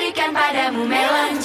berikan padamu melon